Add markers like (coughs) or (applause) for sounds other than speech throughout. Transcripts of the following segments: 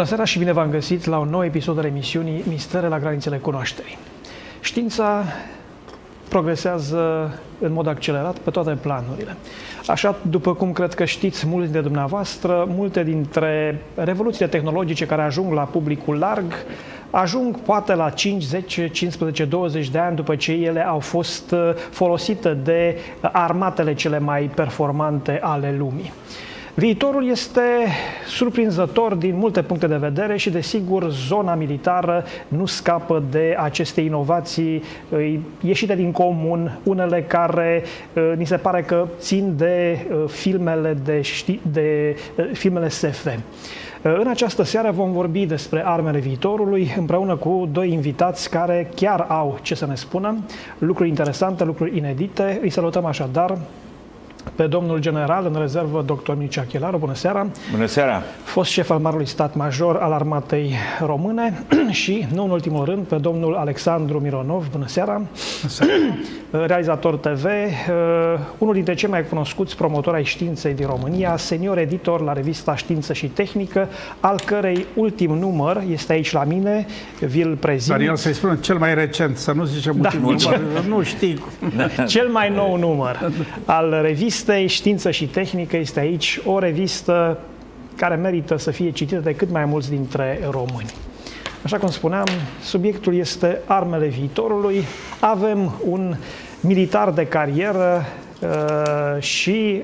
Bună seara și bine v-am găsit la un nou episod al emisiunii Mistere la granițele cunoașterii. Știința progresează în mod accelerat pe toate planurile. Așa, după cum cred că știți mulți dintre dumneavoastră, multe dintre revoluțiile tehnologice care ajung la publicul larg ajung poate la 5, 10, 15, 20 de ani după ce ele au fost folosite de armatele cele mai performante ale lumii. Viitorul este surprinzător din multe puncte de vedere și, desigur, zona militară nu scapă de aceste inovații ieșite din comun, unele care ni se pare că țin de filmele, de, de filmele SF. În această seară vom vorbi despre armele viitorului împreună cu doi invitați care chiar au ce să ne spună, lucruri interesante, lucruri inedite. Îi salutăm așadar pe domnul general în rezervă, dr. Mircea Chelaru. Bună seara! Bună seara! Fost șef al Marului Stat Major al Armatei Române (clears throat) și, nu în ultimul rând, pe domnul Alexandru Mironov. Bună seara! Bună seara. (clears throat) Realizator TV, uh, unul dintre cei mai cunoscuți promotori ai științei din România, senior editor la revista Știință și Tehnică, al cărei ultim număr este aici la mine, vi-l prezint. Dar eu să-i spun cel mai recent, să nu zicem da, ultimul număr, nu știi. (laughs) Cel mai nou număr (laughs) al revistei revistei Știință și Tehnică este aici o revistă care merită să fie citită de cât mai mulți dintre români. Așa cum spuneam, subiectul este armele viitorului. Avem un militar de carieră uh, și,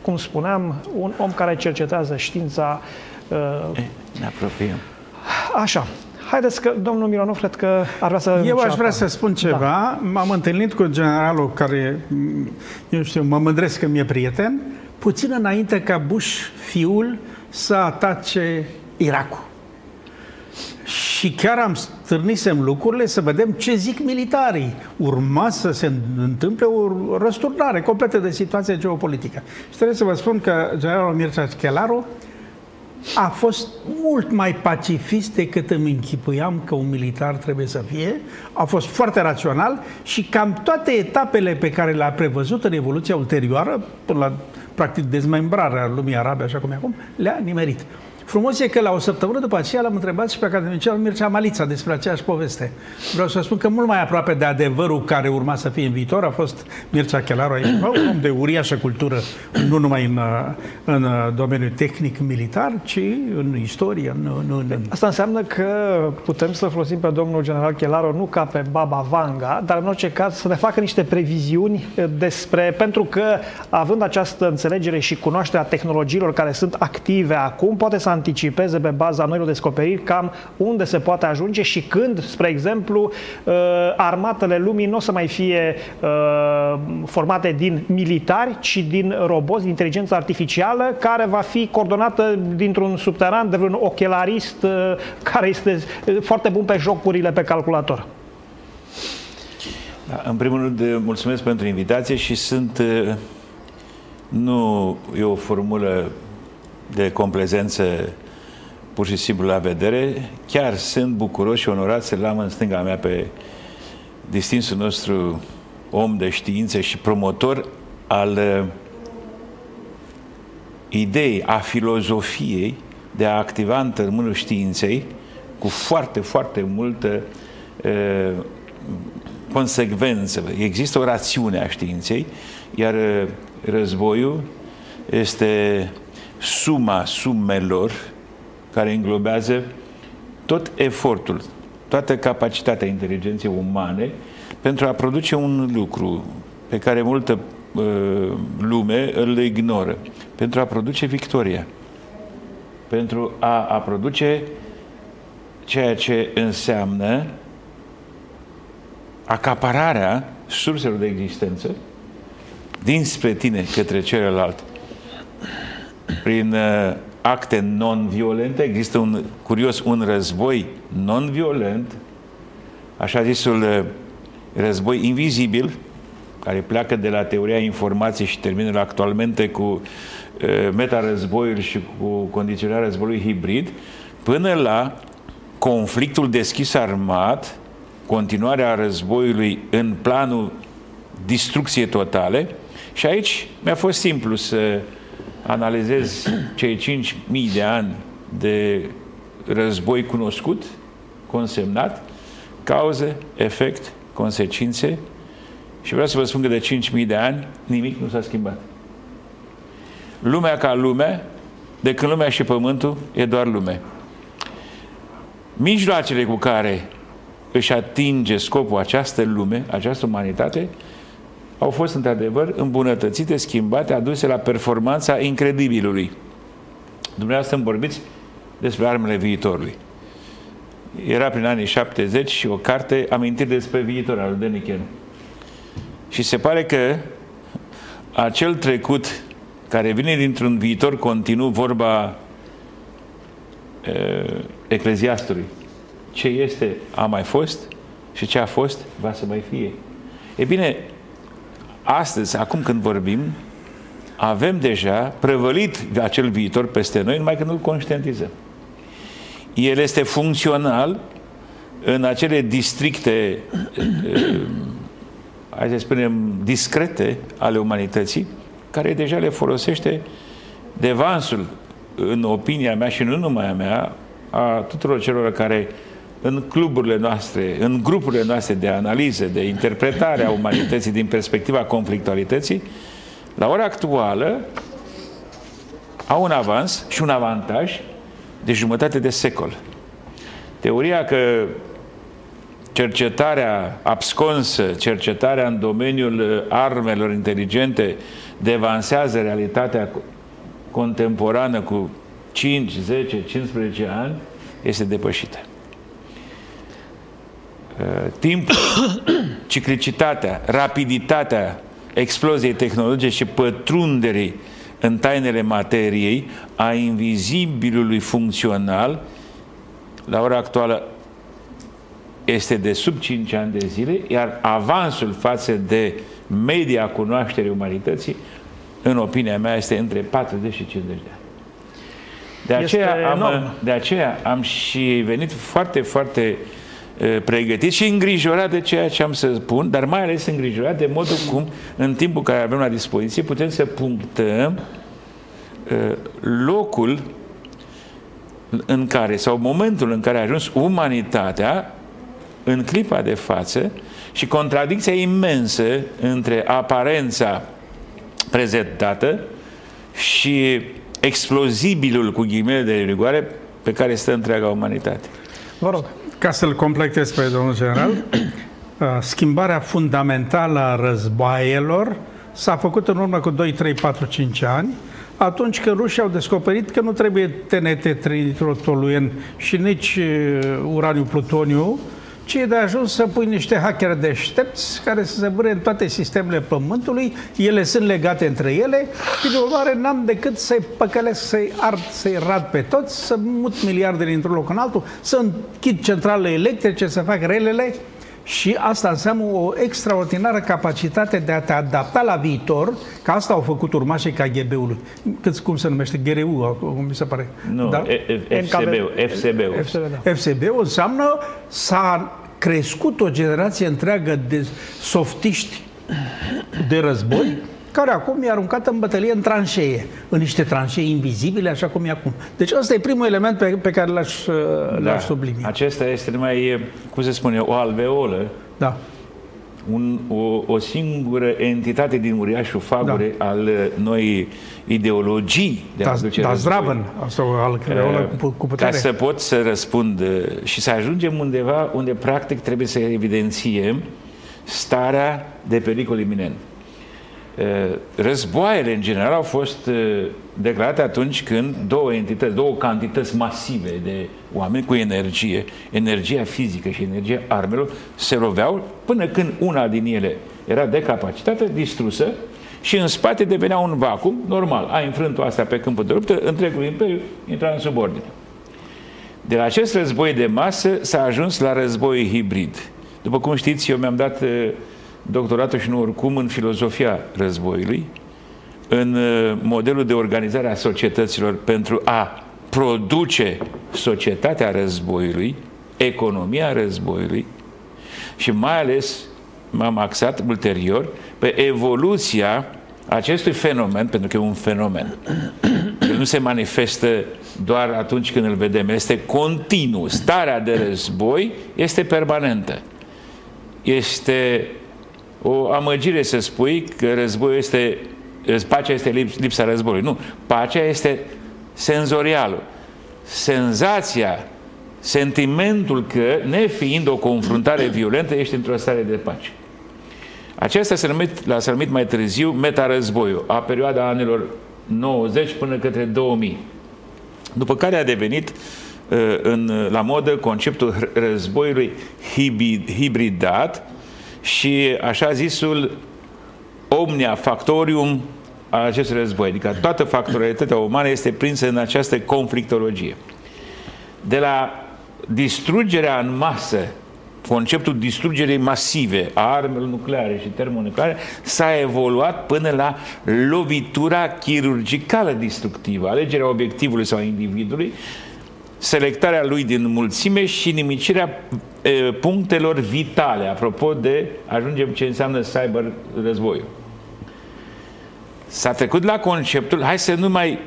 cum spuneam, un om care cercetează știința. Uh, ne apropiem. Așa. Haideți că domnul Mironov cred că ar vrea să... Eu aș vrea să spun ceva. Da. M-am întâlnit cu generalul care, eu știu, mă mândresc că mi-e prieten, puțin înainte ca Bush, fiul, să atace Irakul. Și chiar am stârnisem lucrurile să vedem ce zic militarii. Urma să se întâmple o răsturnare completă de situația geopolitică. Și trebuie să vă spun că generalul Mircea Chelaru a fost mult mai pacifist decât îmi închipuiam că un militar trebuie să fie. A fost foarte rațional și cam toate etapele pe care le-a prevăzut în evoluția ulterioară, până la practic dezmembrarea lumii arabe, așa cum e acum, le-a nimerit. Frumos e că la o săptămână după aceea l-am întrebat și pe academicianul Mircea Malița despre aceeași poveste. Vreau să spun că mult mai aproape de adevărul care urma să fie în viitor a fost Mircea Chelaru aici, un om de uriașă cultură, nu numai în, în domeniul tehnic-militar, ci în istorie. În, în, în... Asta înseamnă că putem să folosim pe domnul general Chelaru nu ca pe Baba Vanga, dar în orice caz să ne facă niște previziuni despre, pentru că având această înțelegere și cunoașterea tehnologiilor care sunt active acum, poate să anticipeze pe baza noilor descoperiri cam unde se poate ajunge și când, spre exemplu, uh, armatele lumii nu o să mai fie uh, formate din militari, ci din roboți, din inteligență artificială, care va fi coordonată dintr-un subteran de un ochelarist uh, care este foarte bun pe jocurile pe calculator. Da, în primul rând, mulțumesc pentru invitație și sunt nu e o formulă de complezență pur și simplu la vedere. Chiar sunt bucuros și onorat să-l am în stânga mea pe distinsul nostru om de știință și promotor al uh, ideii, a filozofiei de a activa în tărmânul științei cu foarte, foarte multă uh, consecvență. Există o rațiune a științei, iar uh, războiul este suma sumelor care înglobează tot efortul, toată capacitatea inteligenței umane pentru a produce un lucru pe care multă uh, lume îl ignoră, pentru a produce victoria, pentru a, a produce ceea ce înseamnă acapararea surselor de existență dinspre tine către celălalt prin uh, acte non-violente. Există un, curios, un război non-violent, așa zisul uh, război invizibil, care pleacă de la teoria informației și termină actualmente cu uh, meta-războiul și cu condiționarea războiului hibrid, până la conflictul deschis armat, continuarea războiului în planul distrucție totale, și aici mi-a fost simplu să analizez cei 5.000 de ani de război cunoscut, consemnat, cauze, efect, consecințe și vreau să vă spun că de 5.000 de ani nimic nu s-a schimbat. Lumea ca lume, de când lumea și pământul e doar lume. Mijloacele cu care își atinge scopul această lume, această umanitate, au fost într-adevăr îmbunătățite, schimbate, aduse la performanța incredibilului. Dumneavoastră îmi vorbiți despre armele viitorului. Era prin anii 70 și o carte amintiri despre viitor al lui Deniken. Și se pare că acel trecut care vine dintr-un viitor continuu, vorba uh, ecleziastului, ce este a mai fost și ce a fost va să mai fie. E bine, astăzi, acum când vorbim, avem deja prăvălit acel viitor peste noi, numai că nu-l conștientizăm. El este funcțional în acele districte, hai să spunem, discrete ale umanității, care deja le folosește devansul, în opinia mea și nu numai a mea, a tuturor celor care în cluburile noastre, în grupurile noastre de analiză, de interpretare a umanității din perspectiva conflictualității, la ora actuală au un avans și un avantaj de jumătate de secol. Teoria că cercetarea absconsă, cercetarea în domeniul armelor inteligente devansează realitatea contemporană cu 5, 10, 15 ani, este depășită. Uh, timpul, (coughs) ciclicitatea, rapiditatea exploziei tehnologice și pătrunderii în tainele materiei a invizibilului funcțional la ora actuală este de sub 5 ani de zile, iar avansul față de media cunoașterii umanității, în opinia mea, este între 40 și 50 de ani. De aceea, am, de aceea am și venit foarte, foarte uh, pregătit și îngrijorat de ceea ce am să spun, dar mai ales îngrijorat de modul cum, în timpul care avem la dispoziție, putem să punctăm locul în care, sau momentul în care a ajuns umanitatea în clipa de față și contradicția imensă între aparența prezentată și explozibilul cu ghimele de rigoare pe care stă întreaga umanitate. Vă rog. Ca să-l completez pe domnul general, (clears throat) uh, schimbarea fundamentală a războaielor s-a făcut în urmă cu 2, 3, 4, 5 ani, atunci când rușii au descoperit că nu trebuie TNT trinitrotoluen și nici uh, uraniu-plutoniu, ci e de ajuns să pui niște hackeri deștepți care să se vâre în toate sistemele Pământului, ele sunt legate între ele și de urmare n-am decât să-i păcălesc, să-i ard, să-i rad pe toți, să mut miliarde dintr-un loc în altul, să închid centralele electrice, să fac relele și asta înseamnă o extraordinară capacitate de a te adapta la viitor, că asta au făcut urmașii KGB-ului. Cât, cum se numește? GRU, cum mi se pare. Nu, da? FSB-ul. FSB-ul. FSB, FSB înseamnă s-a crescut o generație întreagă de softiști de război, care acum i-a aruncat în bătălie în tranșee, în niște tranșee invizibile, așa cum e acum. Deci ăsta e primul element pe, pe care l-aș, da, l-aș sublinia. Acesta este numai, cum se spune, o alveolă da. un, o, o singură entitate din uriașul fabure da. al noi ideologii de da, aducere da, zdravăn, asta al uh, cu, cu putere. Ca să pot să răspund uh, și să ajungem undeva unde practic trebuie să evidențiem starea de pericol iminent. Uh, războaiele, în general, au fost uh, declarate atunci când două entități, două cantități masive de oameni cu energie, energia fizică și energia armelor, se loveau până când una din ele era de capacitate, distrusă, și în spate devenea un vacuum normal. Ai înfrânt-o asta pe câmpul de luptă, întregul imperiu intra în subordine. De la acest război de masă s-a ajuns la război hibrid. După cum știți, eu mi-am dat uh, doctoratul și nu oricum în filozofia războiului, în uh, modelul de organizare a societăților pentru a produce societatea războiului, economia războiului și mai ales m-am axat ulterior pe evoluția acestui fenomen, pentru că e un fenomen, El nu se manifestă doar atunci când îl vedem, este continuu. Starea de război este permanentă. Este o amăgire să spui că războiul este, pacea este lipsa războiului. Nu, pacea este senzorială. Senzația, sentimentul că, nefiind o confruntare violentă, ești într-o stare de pace. Acesta s-a numit, l-a numit mai târziu metarăzboiul, a perioada anilor 90 până către 2000. După care a devenit uh, în, la modă conceptul războiului hibridat și așa zisul omnia factorium al acestui război. Adică toată factorialitatea umană este prinsă în această conflictologie. De la distrugerea în masă conceptul distrugerii masive a armelor nucleare și termonucleare s-a evoluat până la lovitura chirurgicală distructivă, alegerea obiectivului sau individului, selectarea lui din mulțime și nimicirea e, punctelor vitale, apropo de ajungem ce înseamnă cyber războiul. S-a trecut la conceptul, hai să nu mai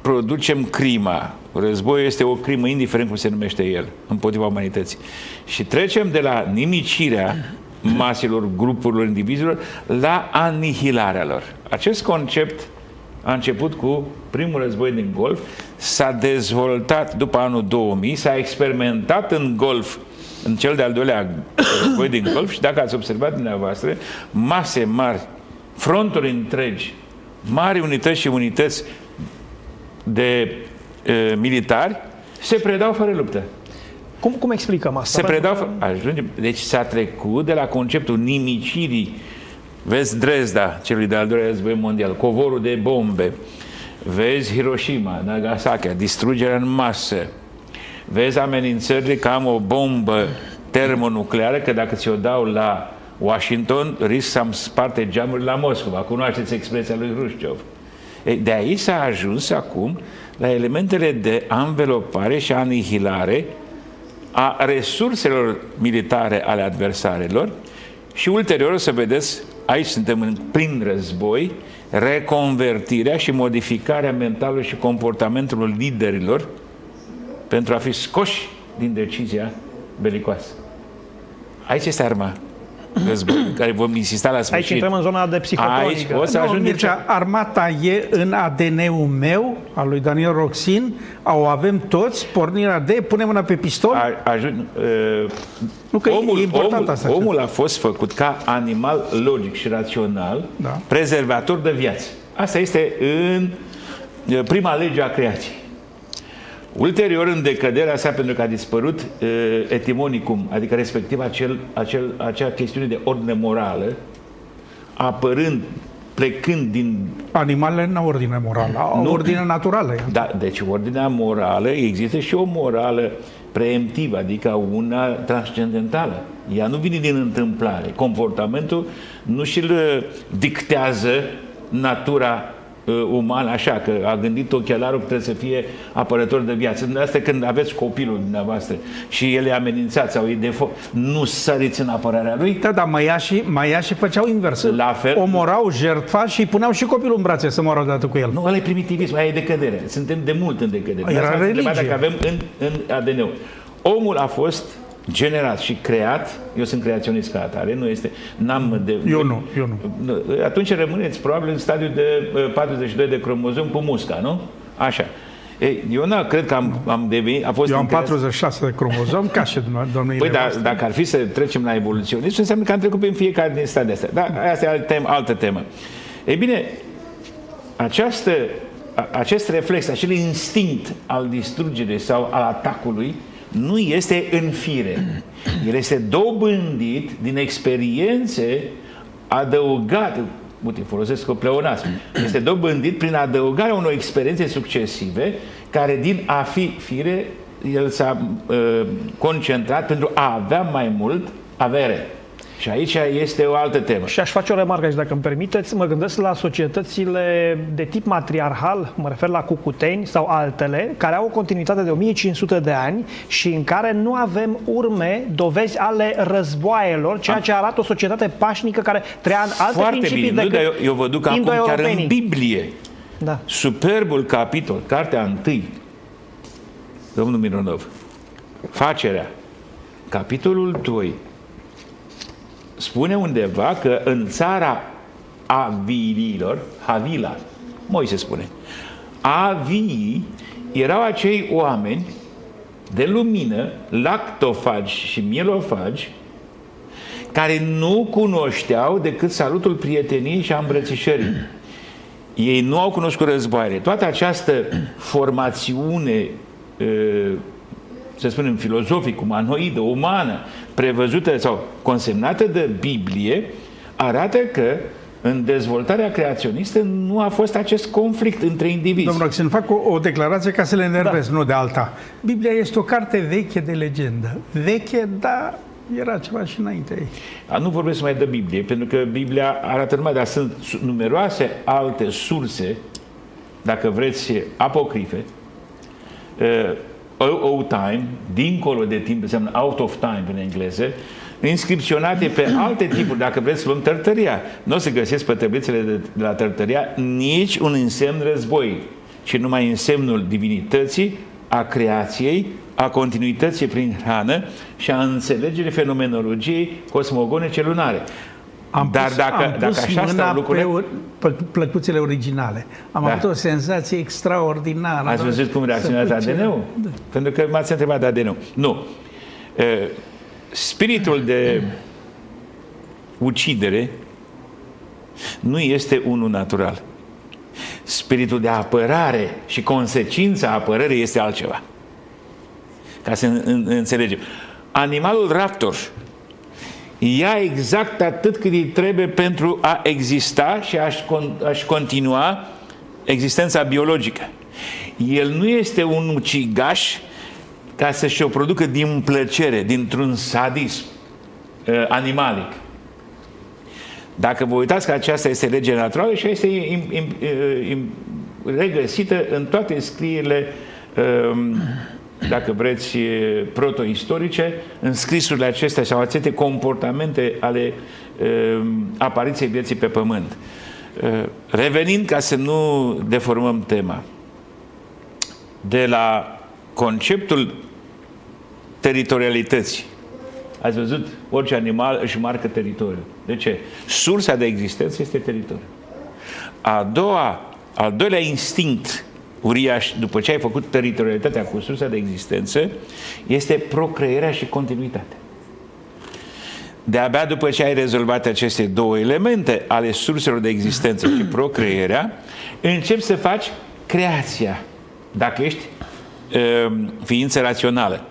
producem crima. Războiul este o crimă, indiferent cum se numește el, împotriva umanității. Și trecem de la nimicirea maselor, grupurilor, indivizilor, la anihilarea lor. Acest concept a început cu primul război din Golf, s-a dezvoltat după anul 2000, s-a experimentat în Golf în cel de-al doilea război din Golf și dacă ați observat dumneavoastră, mase mari, fronturi întregi, mari unități și unități de e, militari se predau fără luptă. Cum, cum explicăm asta? Se predau, că... ajungem, deci s-a trecut de la conceptul nimicirii, vezi Dresda, celui de-al doilea război mondial, covorul de bombe, vezi Hiroshima, Nagasaki, distrugerea în masă, vezi amenințările că am o bombă termonucleară, că dacă ți-o dau la Washington, risc să-mi sparte geamurile la Moscova. Cunoașteți expresia lui Hrușciov. De aici s-a ajuns acum la elementele de anvelopare și anihilare a resurselor militare ale adversarelor și ulterior o să vedeți, aici suntem în plin război, reconvertirea și modificarea mentală și comportamentul liderilor pentru a fi scoși din decizia belicoasă. Aici este arma război, care vom insista la sfârșit. Aici intrăm în zona de psihotronică. Aici o să no, ajungem... Mircea, armata e în ADN-ul meu, al lui Daniel Roxin, o avem toți, pornirea de, punem mâna pe pistol? A, ajung, uh, nu că omul, e important omul, asta. Omul a fost făcut ca animal logic și rațional, da. prezervator de viață. Asta este în prima lege a creației. Ulterior, în decăderea sa, pentru că a dispărut uh, etimonicum, adică respectiv acel, acel, acea chestiune de ordine morală, apărând, plecând din... Animalele nu au ordine morală, au nu, ordine naturală. Da, deci ordinea morală, există și o morală preemptivă, adică una transcendentală. Ea nu vine din întâmplare. Comportamentul nu și-l dictează natura uh, uman așa, că a gândit ochelarul că trebuie să fie apărător de viață. Asta când aveți copilul dumneavoastră și el e amenințat sau e de foc, nu săriți în apărarea lui? Da, dar măiașii, măiașii făceau invers. La fel. Omorau jertfa și puneau și copilul în brațe să moară odată cu el. Nu, ăla e primitivism, aia e decădere. Suntem de mult în decădere. Era religie. Dacă avem în, în ADN-ul. Omul a fost generat și creat, eu sunt creaționist ca atare, nu este, n-am de... Eu nu, eu nu. Atunci rămâneți probabil în stadiul de 42 de cromozom cu musca, nu? Așa. Ei, eu nu cred că am, am devenit... A fost eu am 46 de cromozom, ca și (laughs) domnule Păi, dar dacă ar fi să trecem la evoluționism, înseamnă că am trecut prin fiecare din stadii astea. Dar asta e altă temă. Altă temă. Ei bine, această, acest reflex, acel instinct al distrugerii sau al atacului, nu este în fire. El este dobândit din experiențe adăugate, uite, folosesc o pleonasm, este dobândit prin adăugarea unor experiențe succesive care din a fi fire el s-a uh, concentrat pentru a avea mai mult avere. Și aici este o altă temă. Și aș face o remarcă aici, dacă îmi permiteți. Mă gândesc la societățile de tip matriarhal, mă refer la Cucuteni sau altele, care au o continuitate de 1500 de ani și în care nu avem urme, dovezi ale războaielor, ceea ce arată o societate pașnică care trăia în alte Foarte principii bine. Nu, dar eu, eu vă duc acum chiar în Biblie. Da. Superbul capitol, cartea întâi, domnul Mironov, facerea, capitolul 2, spune undeva că în țara avililor, Havila, Moise spune, avii erau acei oameni de lumină, lactofagi și mielofagi, care nu cunoșteau decât salutul prieteniei și a îmbrățișării. Ei nu au cunoscut războaiele. Toată această formațiune, să spunem, filozofică, umanoidă, umană, prevăzută sau consemnată de Biblie, arată că în dezvoltarea creaționistă nu a fost acest conflict între indivizi. Domnul Oxen, fac o, o declarație ca să le enervez, da. nu de alta. Biblia este o carte veche de legendă. Veche, dar era ceva și înainte ei. A, nu vorbesc mai de Biblie, pentru că Biblia arată numai, dar sunt numeroase alte surse, dacă vreți, apocrife, uh, o time, dincolo de timp, înseamnă out of time în engleză, inscripționate pe alte tipuri, dacă vreți să luăm tărtăria. Nu o să găsesc pe tăblițele de, de la tărtăria nici un însemn război, ci numai însemnul divinității, a creației, a continuității prin hrană și a înțelegerii fenomenologiei cosmogonice lunare. Am Dar pus, dacă, am dacă așa stau lucrurile... pe plăcuțele originale. Am da. avut o senzație extraordinară. Ați văzut cum reacționează ADN-ul? Da. Pentru că m-ați întrebat de ADN-ul. Nu spiritul de ucidere nu este unul natural. Spiritul de apărare și consecința apărării este altceva. Ca să înțelegem. Animalul raptor ia exact atât cât îi trebuie pentru a exista și a-și, a continua existența biologică. El nu este un ucigaș ca să-și o producă din plăcere, dintr-un sadism uh, animalic. Dacă vă uitați că aceasta este legea naturală și este im, im, uh, im, regăsită în toate scrierile, um, dacă vreți, protoistorice, în scrisurile acestea sau aceste comportamente ale um, apariției vieții pe pământ. Uh, revenind, ca să nu deformăm tema, de la conceptul teritorialității. Ați văzut? Orice animal își marcă teritoriul. De ce? Sursa de existență este teritoriul. A doua, al doilea instinct uriaș, după ce ai făcut teritorialitatea cu sursa de existență, este procrearea și continuitatea. De-abia după ce ai rezolvat aceste două elemente ale surselor de existență și procrearea, începi să faci creația. Dacă ești uh, ființă rațională.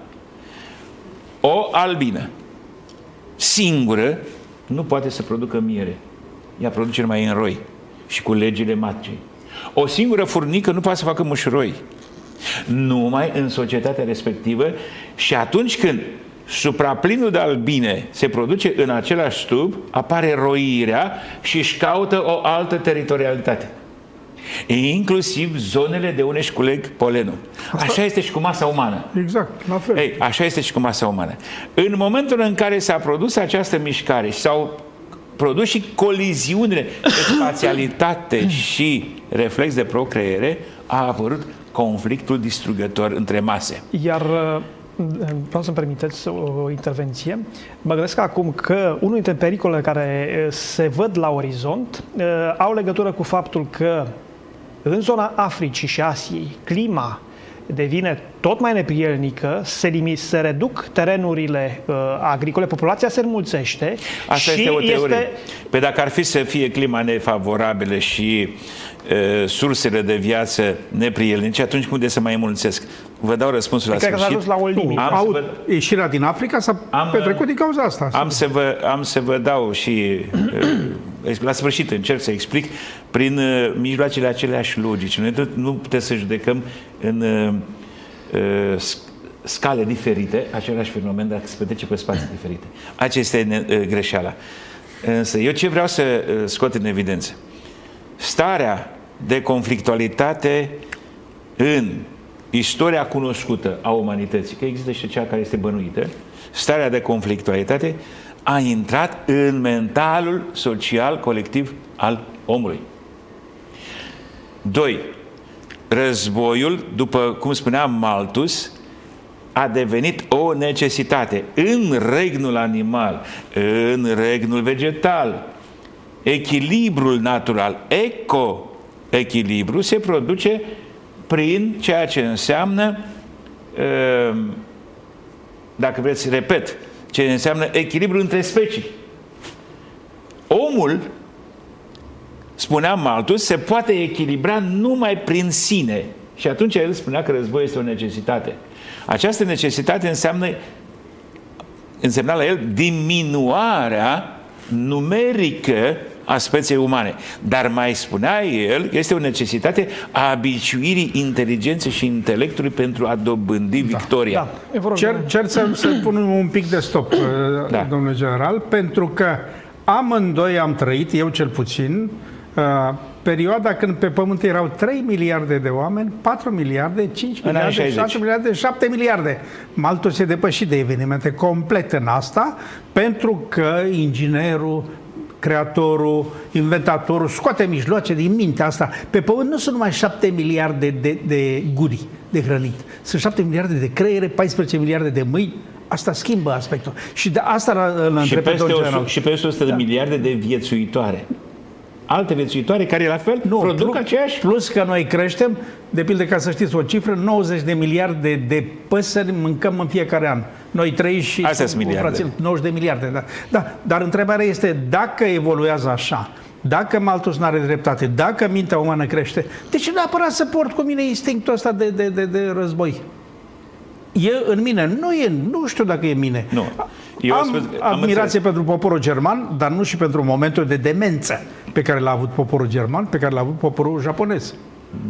O albină singură nu poate să producă miere. Ea produce numai în roi și cu legile matcei. O singură furnică nu poate să facă mușroi. Numai în societatea respectivă și atunci când supraplinul de albine se produce în același stub, apare roirea și își caută o altă teritorialitate inclusiv zonele de unde își culeg polenul. Așa este și cu masa umană. Exact, la fel. Ei, așa este și cu masa umană. În momentul în care s-a produs această mișcare și s-au produs și coliziunile de spațialitate și reflex de procreere, a apărut conflictul distrugător între mase. Iar uh, vreau să-mi permiteți o intervenție. Mă gândesc acum că unul dintre pericolele care uh, se văd la orizont uh, au legătură cu faptul că în zona Africii și Asiei, clima devine tot mai neprielnică, se, limit, se reduc terenurile uh, agricole, populația se înmulțește. Asta și este o teorie. Este... Pe dacă ar fi să fie clima nefavorabilă și uh, sursele de viață neprielnice, atunci cum de să mai înmulțesc? Vă dau răspunsul la Cred sfârșit. Cred că s-a la o limită. Am vă... Ieșirea din Africa s-a am, petrecut din cauza asta. Am să, vă, am să vă dau și uh, (clears throat) la sfârșit încerc să explic prin uh, mijloacele aceleași logici. Noi nu putem să judecăm în uh, uh, scale diferite același fenomen dacă se petrece pe spații (clears throat) diferite. Aceasta este uh, greșeala. Însă eu ce vreau să uh, scot în evidență? Starea de conflictualitate în istoria cunoscută a umanității, că există și cea care este bănuită, starea de conflictualitate a intrat în mentalul social colectiv al omului. Doi, războiul, după cum spunea Malthus, a devenit o necesitate în regnul animal, în regnul vegetal. Echilibrul natural, eco-echilibru, se produce prin ceea ce înseamnă, ehm, dacă vreți, repet, ce înseamnă echilibru între specii. Omul, spunea Malthus, se poate echilibra numai prin sine. Și atunci el spunea că războiul este o necesitate. Această necesitate înseamnă, însemna la el diminuarea numerică a speției umane. Dar mai spunea el, este o necesitate a abiciuirii inteligenței și intelectului pentru a dobândi da. victoria. Da. Cer, cer să, să (clears throat) pun un pic de stop, da. domnule general, pentru că amândoi am trăit, eu cel puțin, uh, perioada când pe Pământ erau 3 miliarde de oameni, 4 miliarde, 5 miliarde, 6 miliarde, 7 miliarde. Maltul se depășit de evenimente complet în asta, pentru că inginerul, creatorul, inventatorul scoate mijloace din mintea asta. Pe Pământ nu sunt numai 7 miliarde de, de guri de hrănit. Sunt 7 miliarde de creiere, 14 miliarde de mâini, Asta schimbă aspectul. Și de asta îl întreb pe Și peste 100 da. de miliarde de viețuitoare alte viețuitoare care la fel nu, produc plus, aceeași... Plus că noi creștem, de pildă ca să știți o cifră, 90 de miliarde de păsări mâncăm în fiecare an. Noi trei și Astea sunt miliarde. 90 de miliarde, da. da. Dar întrebarea este dacă evoluează așa, dacă Malthus nu are dreptate, dacă mintea umană crește, de ce neapărat să port cu mine instinctul ăsta de, de, de, de război? E în mine, nu e, nu știu dacă e mine. Nu. Eu am, spus, am admirație înțeles. pentru poporul german, dar nu și pentru momentul de demență pe care l-a avut poporul german, pe care l-a avut poporul japonez.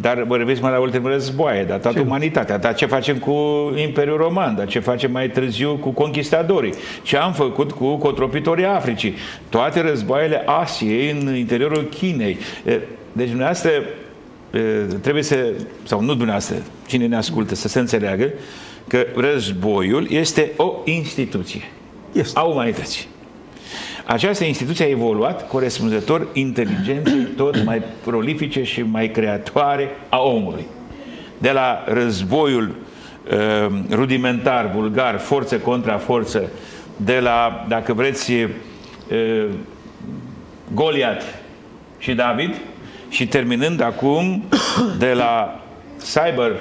Dar vorbiți mai la ultimele războaie, dar toată ce? umanitatea, dar ce facem cu Imperiul Roman, dar ce facem mai târziu cu conquistadorii, ce am făcut cu cotropitorii Africii, toate războaiele Asiei în interiorul Chinei. Deci dumneavoastră trebuie să, sau nu dumneavoastră, cine ne ascultă, să se înțeleagă că războiul este o instituție este. a umanității. Această instituție a evoluat corespunzător inteligenței tot mai prolifice și mai creatoare a omului. De la războiul uh, rudimentar, vulgar, forță contra forță, de la, dacă vreți, uh, Goliat și David, și terminând acum de la cyber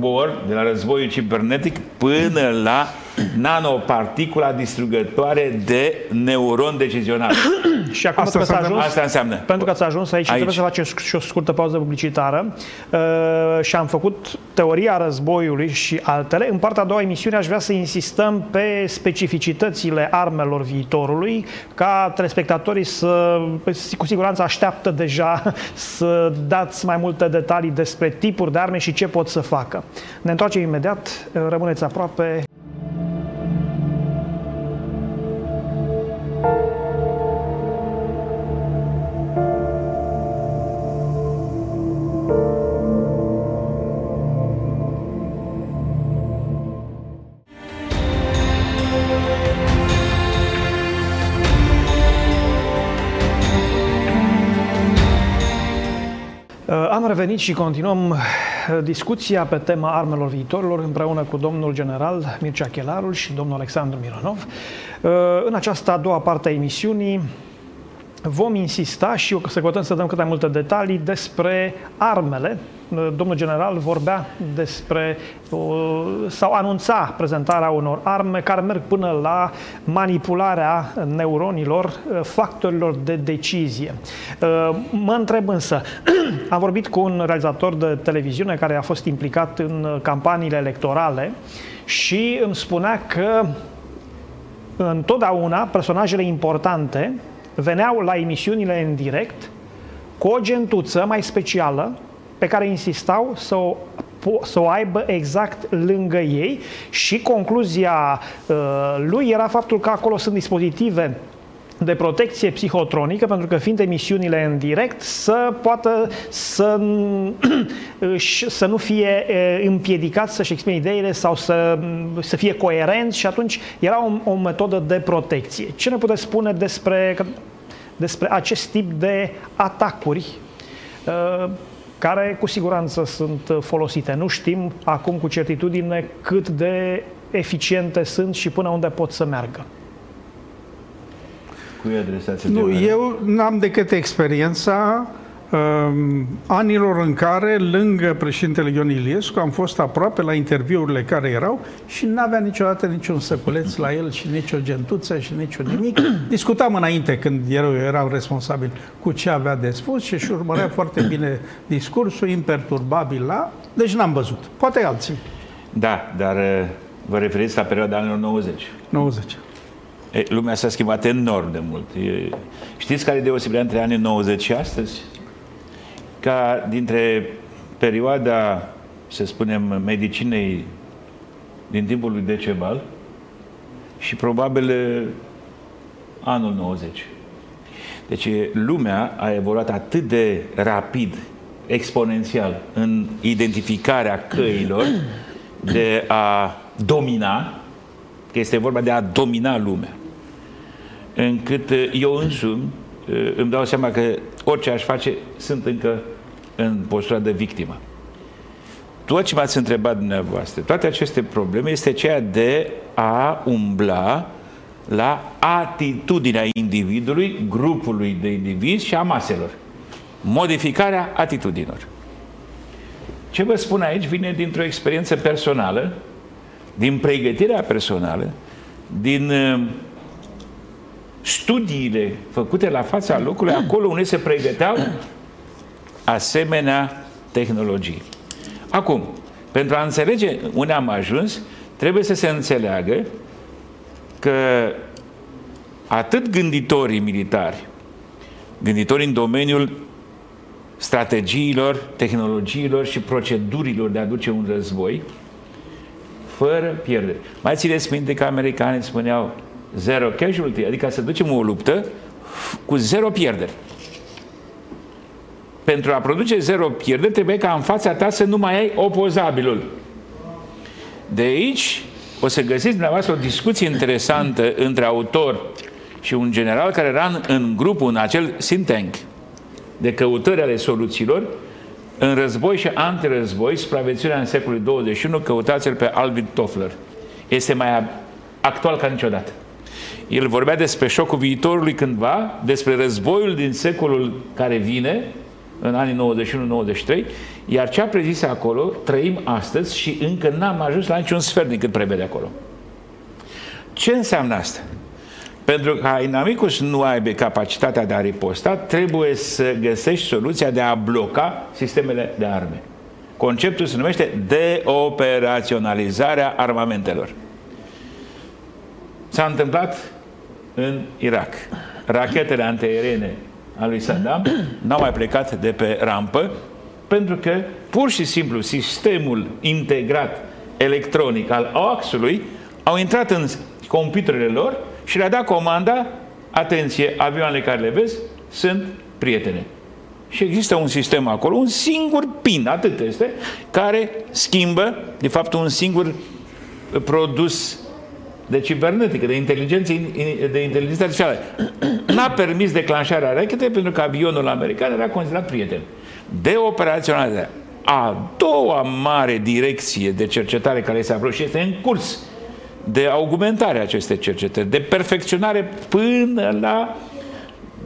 war, de la războiul cibernetic, până la nanoparticula distrugătoare de neuron decizional. (clears throat) și acum asta, că ajuns, asta înseamnă. Pentru că ați ajuns aici, aici. trebuie să facem și o scurtă pauză publicitară uh, și am făcut teoria războiului și altele. În partea a doua emisiune aș vrea să insistăm pe specificitățile armelor viitorului, ca telespectatorii să, cu siguranță așteaptă deja (laughs) să dați mai multe detalii despre tipuri de arme și ce pot să facă. Ne întoarcem imediat, rămâneți aproape. Revenit și continuăm uh, discuția pe tema armelor viitorilor împreună cu domnul general Mircea Chelarul și domnul Alexandru Mironov. Uh, în această a doua parte a emisiunii vom insista și o să căutăm să dăm cât mai multe detalii despre armele. Domnul general vorbea despre sau anunța prezentarea unor arme care merg până la manipularea neuronilor, factorilor de decizie. Mă întreb însă, (clears throat) am vorbit cu un realizator de televiziune care a fost implicat în campaniile electorale și îmi spunea că întotdeauna personajele importante veneau la emisiunile în direct cu o gentuță mai specială pe care insistau să o să o aibă exact lângă ei și concluzia uh, lui era faptul că acolo sunt dispozitive de protecție psihotronică, pentru că fiind emisiunile în direct, să poată să, (clears throat) să nu fie împiedicat să-și exprime ideile sau să, să fie coerent și atunci era o, o metodă de protecție. Ce ne puteți spune despre, despre acest tip de atacuri care cu siguranță sunt folosite. Nu știm acum cu certitudine cât de eficiente sunt și până unde pot să meargă. Cui adresați Nu, eu n-am decât experiența um, anilor în care, lângă președintele Ion Iliescu, am fost aproape la interviurile care erau și n-avea niciodată niciun săculeț la el și nicio gentuță și niciun nimic. (clears throat) Discutam înainte, când eu eram responsabil, cu ce avea de spus și își urmărea (clears throat) foarte bine discursul, imperturbabil la... Deci n-am văzut. Poate alții. Da, dar uh, vă referiți la perioada anilor 90. 90. E, lumea s-a schimbat enorm de mult. E, știți care e deosebirea între anii 90 și astăzi? Ca dintre perioada, să spunem, medicinei din timpul lui Decebal și probabil anul 90. Deci lumea a evoluat atât de rapid, exponențial, în identificarea căilor de a domina, că este vorba de a domina lumea încât uh, eu însumi uh, îmi dau seama că orice aș face, sunt încă în postura de victimă. Tot ce m-ați întrebat dumneavoastră, toate aceste probleme, este ceea de a umbla la atitudinea individului, grupului de indivizi și a maselor. Modificarea atitudinilor. Ce vă spun aici vine dintr-o experiență personală, din pregătirea personală, din uh, studiile făcute la fața locului, acolo unde se pregăteau asemenea tehnologii. Acum, pentru a înțelege unde am ajuns, trebuie să se înțeleagă că atât gânditorii militari, gânditorii în domeniul strategiilor, tehnologiilor și procedurilor de a duce un război, fără pierdere. Mai țineți minte că americanii spuneau zero casualty, adică să ducem o luptă cu zero pierderi. Pentru a produce zero pierderi trebuie ca în fața ta să nu mai ai opozabilul. De aici o să găsiți dumneavoastră o discuție interesantă între autor și un general care era în, în grupul, în acel think tank de căutări ale soluțiilor, în război și antirăzboi, supraviețuirea în secolul 21, căutați-l pe Alvin Toffler. Este mai actual ca niciodată. El vorbea despre șocul viitorului cândva, despre războiul din secolul care vine, în anii 91-93, iar ce a prezis acolo, trăim astăzi și încă n-am ajuns la niciun sfert din cât prevede acolo. Ce înseamnă asta? Pentru ca inamicul să nu aibă capacitatea de a riposta, trebuie să găsești soluția de a bloca sistemele de arme. Conceptul se numește deoperaționalizarea armamentelor. S-a întâmplat în Irak. Rachetele antiaeriene a lui Saddam n-au mai plecat de pe rampă pentru că pur și simplu sistemul integrat electronic al AWACS-ului au intrat în computerele lor și le-a dat comanda atenție, avioanele care le vezi sunt prietene. Și există un sistem acolo, un singur pin, atât este, care schimbă, de fapt, un singur produs de cibernetică, de inteligență, de inteligență artificială. (clears throat) N-a permis declanșarea rachetei pentru că avionul american era considerat prieten. De operaționalizare. A doua mare direcție de cercetare care se apropie și este în curs de augmentare a acestei cercetări, de perfecționare până la,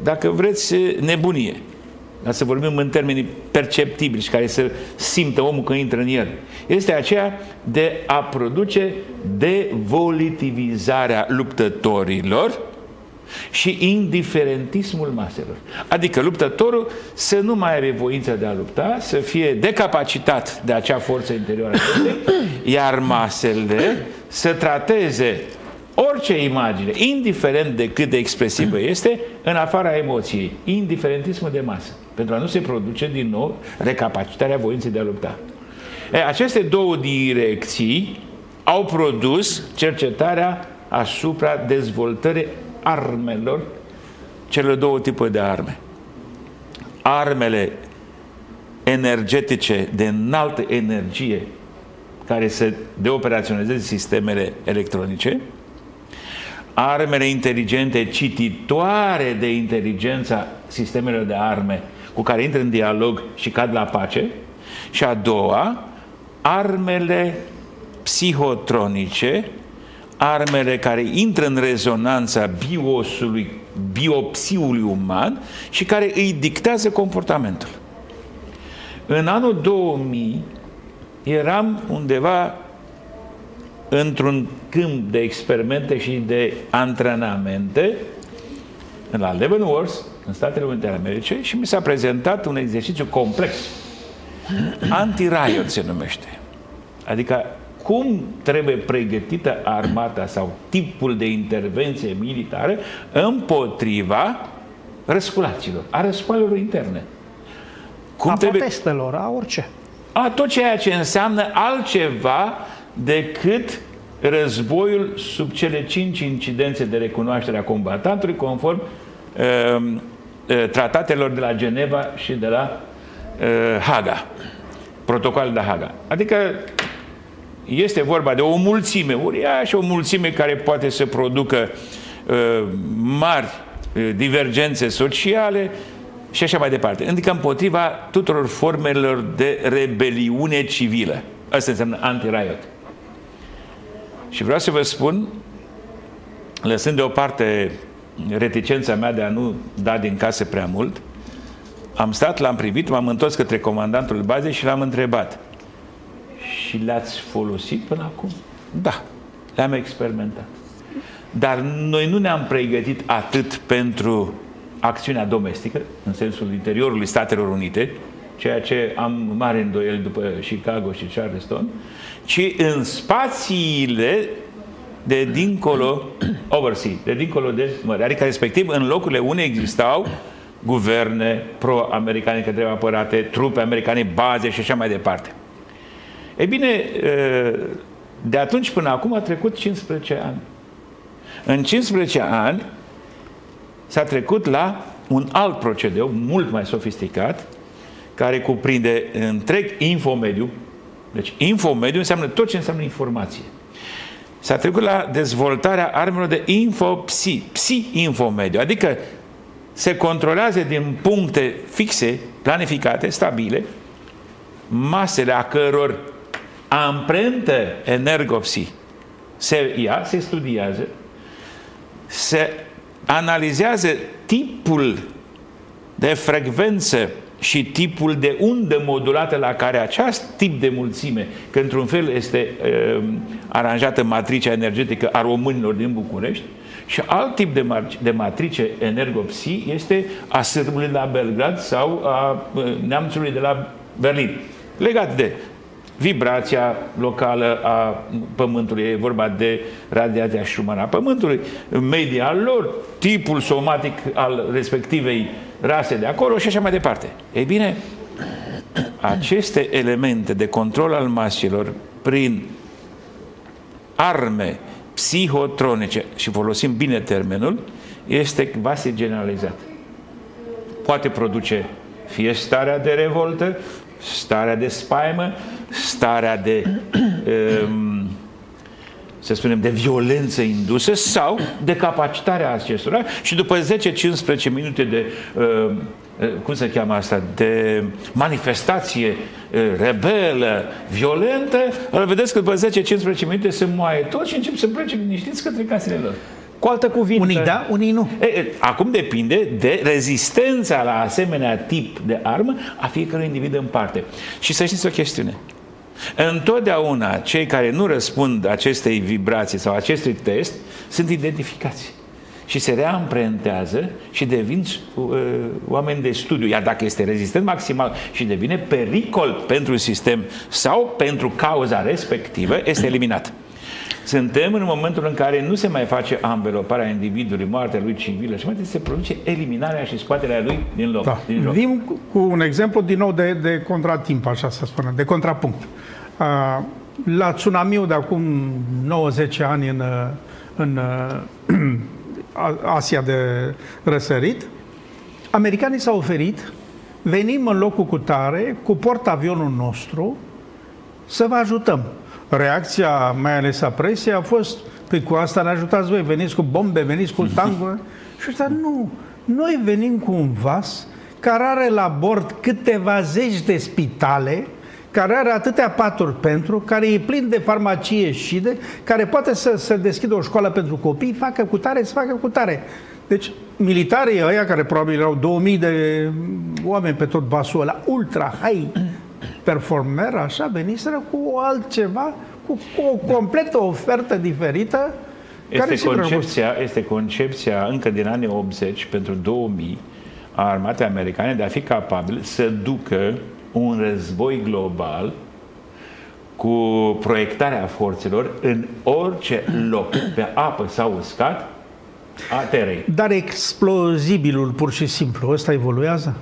dacă vreți, nebunie. Dar să vorbim în termeni perceptibili și care să simtă omul că intră în el. Este aceea de a produce devolitivizarea luptătorilor și indiferentismul maselor. Adică luptătorul să nu mai are voința de a lupta, să fie decapacitat de acea forță interioară, iar masele să trateze orice imagine, indiferent de cât de expresivă este, în afara emoției. Indiferentismul de masă. Pentru a nu se produce din nou recapacitarea voinței de a lupta. E, aceste două direcții au produs cercetarea asupra dezvoltării armelor, cele două tipuri de arme. Armele energetice de înaltă energie care să deoperaționeze sistemele electronice, armele inteligente cititoare de inteligența sistemelor de arme cu care intră în dialog și cad la pace. Și a doua, armele psihotronice, armele care intră în rezonanța biosului, biopsiului uman și care îi dictează comportamentul. În anul 2000 eram undeva într-un câmp de experimente și de antrenamente la Leavenworth, în Statele Unite ale Americii, și mi s-a prezentat un exercițiu complex. Anti-riot se numește. Adică cum trebuie pregătită armata sau tipul de intervenție militară împotriva răsculaților, a răscoalelor interne. Cum a trebuie... protestelor, a orice. A tot ceea ce înseamnă altceva decât războiul sub cele cinci incidențe de recunoaștere a combatantului conform uh, uh, tratatelor de la Geneva și de la uh, Haga, protocolul de Haga. Adică este vorba de o mulțime uriașă, o mulțime care poate să producă uh, mari uh, divergențe sociale și așa mai departe. Adică împotriva tuturor formelor de rebeliune civilă. Asta înseamnă anti-riot. Și vreau să vă spun, lăsând deoparte reticența mea de a nu da din casă prea mult, am stat, l-am privit, m-am întors către comandantul bazei și l-am întrebat. Și le-ați folosit până acum? Da, le-am experimentat. Dar noi nu ne-am pregătit atât pentru acțiunea domestică, în sensul interiorului Statelor Unite, ceea ce am mare îndoiel după Chicago și Charleston, ci în spațiile de dincolo, oversea, de dincolo de mări. Adică, respectiv, în locurile unde existau guverne pro-americane care trebuie apărate, trupe americane, baze și așa mai departe. E bine, de atunci până acum a trecut 15 ani. În 15 ani s-a trecut la un alt procedeu, mult mai sofisticat, care cuprinde întreg infomediu. Deci infomediu înseamnă tot ce înseamnă informație. S-a trecut la dezvoltarea armelor de info-psi, psi-infomediu, adică se controlează din puncte fixe, planificate, stabile, masele a căror amprentă energopsi se ia, se studiază, se analizează tipul de frecvență și tipul de undă modulată la care acest tip de mulțime, că într-un fel este uh, aranjată matricea energetică a românilor din București, și alt tip de, de matrice energopsi este a sârbului de la Belgrad sau a uh, neamțului de la Berlin. Legat de vibrația locală a Pământului, e vorba de radiația Schumann a Pământului, media lor, tipul somatic al respectivei rase de acolo și așa mai departe. Ei bine, aceste elemente de control al maselor prin arme psihotronice, și folosim bine termenul, este vase generalizat. Poate produce fie starea de revoltă, starea de spaimă, starea de, um, (clears throat) să spunem, de violență indusă sau de capacitarea acestora și după 10-15 minute de, um, cum se cheamă asta, de manifestație uh, rebelă, violentă, vedeți că după 10-15 minute se moaie tot și încep să plece liniștiți către casele lor. Cu alte cuvinte. Unii da, unii nu. E, e, acum depinde de rezistența la asemenea tip de armă a fiecărui individ în parte. Și să știți o chestiune. Întotdeauna cei care nu răspund acestei vibrații sau acestui test sunt identificați și se reamprentează și devin uh, oameni de studiu. Iar dacă este rezistent maximal și devine pericol pentru sistem sau pentru cauza respectivă, este eliminat. Suntem în momentul în care nu se mai face anveloparea individului, moartea lui civilă și mai se produce eliminarea și scoaterea lui din loc. Da. Din loc. Vin cu un exemplu din nou de, de contratimp, așa să spunem, de contrapunct. La tsunamiul de acum 90 ani în, în Asia de răsărit, americanii s-au oferit, venim în locul cu tare, cu portavionul nostru, să vă ajutăm. Reacția, mai ales a presiei, a fost, pe cu asta ne ajutați voi, veniți cu bombe, veniți cu (laughs) tancuri. Și ăsta, nu, noi venim cu un vas care are la bord câteva zeci de spitale, care are atâtea paturi pentru, care e plin de farmacie și de, care poate să, să deschidă o școală pentru copii, facă cu tare, să facă cu tare. Deci, militarii ăia, care probabil erau 2000 de oameni pe tot basul ăla, ultra high performer, așa, veniseră cu altceva, cu, cu o completă ofertă diferită. Este concepția, este concepția încă din anii 80 pentru 2000 a armatei americane de a fi capabil să ducă un război global cu proiectarea forțelor în orice loc, pe apă sau uscat, a terei. Dar explozibilul, pur și simplu, ăsta evoluează?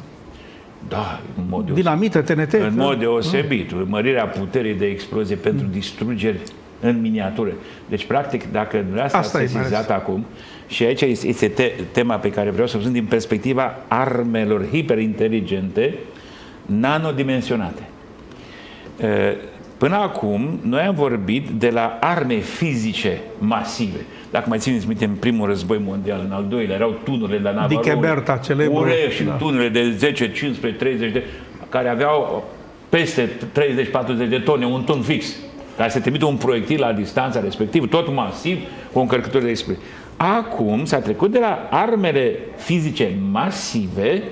Da, în mod deosebit. Dinamită, TNT? În mod deosebit. Mărirea puterii de explozie pentru distrugeri în miniatură. Deci, practic, dacă dumneavoastră Asta ați e mai sesizat acum, și aici este te- tema pe care vreau să o spun din perspectiva armelor hiperinteligente, nanodimensionate. E, Până acum, noi am vorbit de la arme fizice masive. Dacă mai țineți minte, în primul război mondial, în al doilea, erau tunurile la Navarone. Dicheberta, celebrul. Ureși, Da. tunurile de 10, 15, 30 de... care aveau peste 30-40 de tone, un ton fix, care se trimite un proiectil la distanța respectivă, tot masiv, cu o încărcătură de explozie. Acum s-a trecut de la armele fizice masive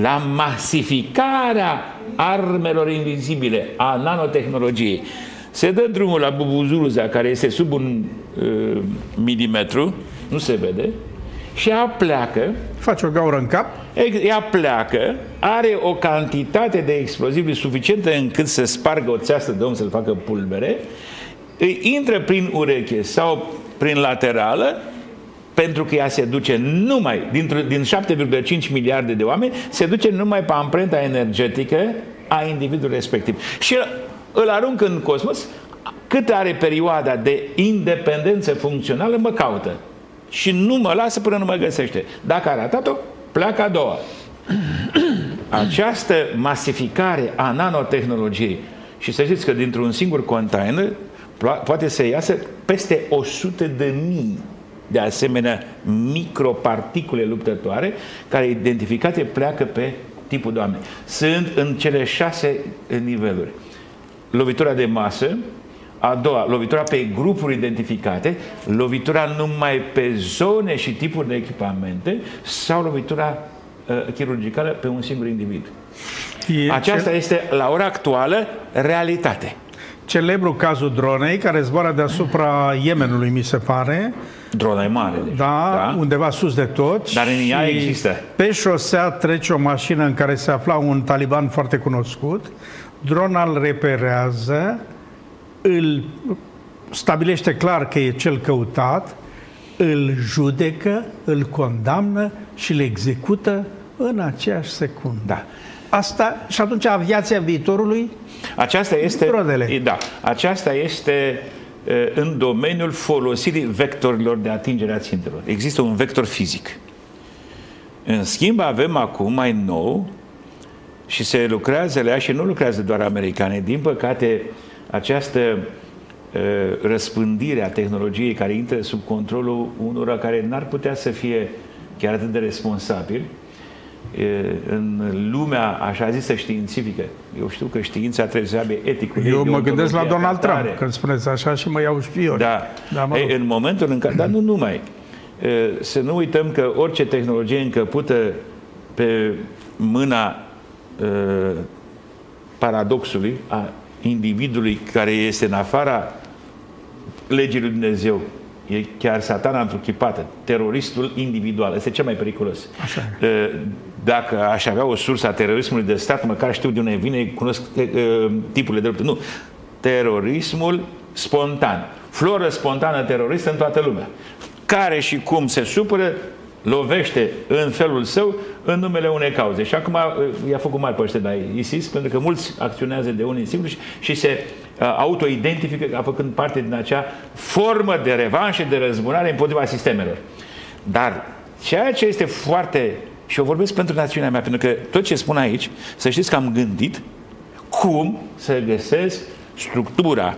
la masificarea armelor invizibile, a nanotehnologiei. Se dă drumul la Bubuzuluza, care este sub un uh, milimetru, nu se vede, și ea pleacă, Faci o gaură în cap, ea pleacă, are o cantitate de explozibili suficientă încât să spargă o țeastă de om să-l facă pulbere, îi intră prin ureche sau prin laterală, pentru că ea se duce numai, dintr- din 7,5 miliarde de oameni, se duce numai pe amprenta energetică a individului respectiv. Și îl, îl aruncă în cosmos, cât are perioada de independență funcțională, mă caută. Și nu mă lasă până nu mă găsește. Dacă a ratat-o, pleacă a doua. (clears throat) Această masificare a nanotehnologiei și să știți că dintr-un singur container plo- poate să iasă peste 100 de mii de asemenea microparticule luptătoare care identificate pleacă pe tipul de oameni. Sunt în cele șase niveluri. Lovitura de masă, a doua, lovitura pe grupuri identificate, lovitura numai pe zone și tipuri de echipamente sau lovitura uh, chirurgicală pe un singur individ. e Aceasta ce- este, la ora actuală, realitate. Celebrul cazul dronei care zboară deasupra Yemenului, mi se pare, Drona e mare. Deci, da, undeva sus de tot. Dar în ea și există. Pe șosea trece o mașină în care se afla un taliban foarte cunoscut. Drona îl reperează, îl stabilește clar că e cel căutat, îl judecă, îl condamnă și îl execută în aceeași secundă. Da. Asta, și atunci aviația viitorului Aceasta este, Dronele. e, da, aceasta este e, în domeniul folosirii vectorilor de atingere a țintelor. Există un vector fizic. În schimb, avem acum mai nou și se lucrează la ea și nu lucrează doar americane. Din păcate, această e, răspândire a tehnologiei care intră sub controlul unora care n-ar putea să fie chiar atât de responsabili, e, în lumea așa zisă științifică. Eu știu că știința trebuie să aibă eticul. ei, Eu mă gândesc la deontologia Donald ca Trump, tare. când spuneți așa și mă iau șpiori. Da. da mă rog. Ei, în momentul în care, dar nu numai, E, să nu uităm că orice tehnologie încăpută pe mâna e, paradoxului a individului care este în afara legii lui Dumnezeu, e chiar satana întruchipată, teroristul individual, este cel mai periculos. Așa E, Dacă aș avea o sursă a terorismului de stat, măcar știu de unde vine, cunosc e, e, tipurile de luptă. Nu. Terorismul spontan. Floră spontană teroristă în toată lumea. Care și cum se supără, lovește în felul său în numele unei cauze. Și acum e, i-a făcut mari pe ăștia la ISIS, pentru că mulți acționează de unii singuri și, și se uh, autoidentifică ca făcând parte din acea formă de revanșă, de răzbunare împotriva sistemelor. Dar ceea ce este foarte... Și eu vorbesc pentru națiunea mea, pentru că tot ce spun aici, să știți că am gândit cum să găsesc structura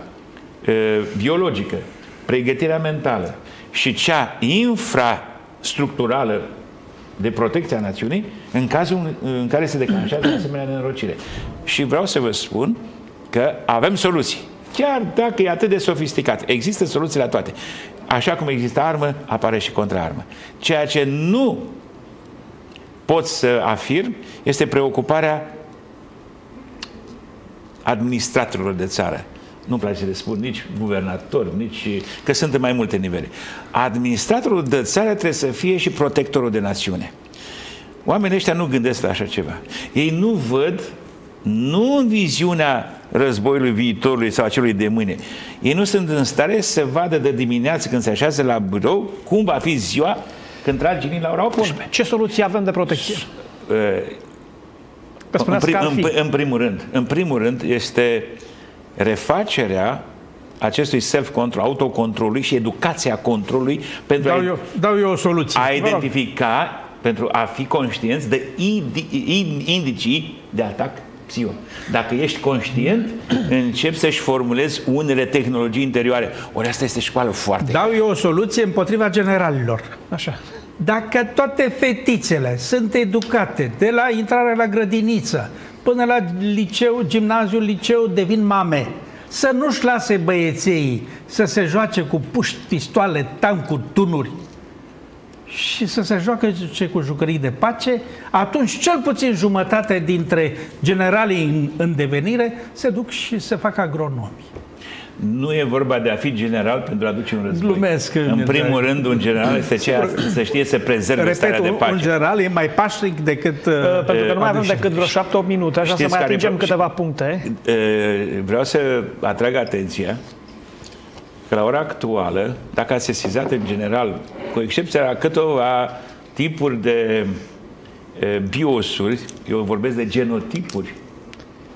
e, biologică, pregătirea mentală și cea infrastructurală de protecție a națiunii în cazul în care se declanșează asemenea nenorocire. Și vreau să vă spun că avem soluții. Chiar dacă e atât de sofisticat, există soluții la toate. Așa cum există armă, apare și contraarmă. Ceea ce nu pot să afirm este preocuparea administratorilor de țară. Nu-mi place să spun nici guvernator, nici... că sunt în mai multe nivele. Administratorul de țară trebuie să fie și protectorul de națiune. Oamenii ăștia nu gândesc la așa ceva. Ei nu văd, nu în viziunea războiului viitorului sau acelui de mâine. Ei nu sunt în stare să vadă de dimineață când se așează la birou cum va fi ziua când tragi la ora 18. Ce soluții avem de protecție? Că în, prim, în, în primul rând, în primul rând este refacerea acestui self-control, autocontrolului și educația controlului pentru dau, a, eu, dau eu o soluție. a identifica, pentru a fi conștienți de indicii de atac psio. Dacă ești conștient, (clears throat) începi să-și formulezi unele tehnologii interioare. Ori asta este școală foarte... Dau eu o soluție împotriva generalilor. Așa. Dacă toate fetițele sunt educate de la intrarea la grădiniță până la liceu, gimnaziu, liceu, devin mame, să nu-și lase băieței să se joace cu puști, pistoale, tancuri, tunuri și să se joacă cu jucării de pace, atunci cel puțin jumătate dintre generalii în, în devenire se duc și se fac agronomi. Nu e vorba de a fi general pentru a duce un război. Glumesc. În primul de... rând, un general este ceea să știe să prezerve Repet, starea de pace. un general e mai pașnic decât... Uh, uh pentru că nu mai avem decât vreo 7-8 minute, așa să mai atingem care... câteva puncte. Uh, vreau să atrag atenția că la ora actuală, dacă ați sesizat în general, cu excepția câteva tipuri de uh, biosuri, eu vorbesc de genotipuri,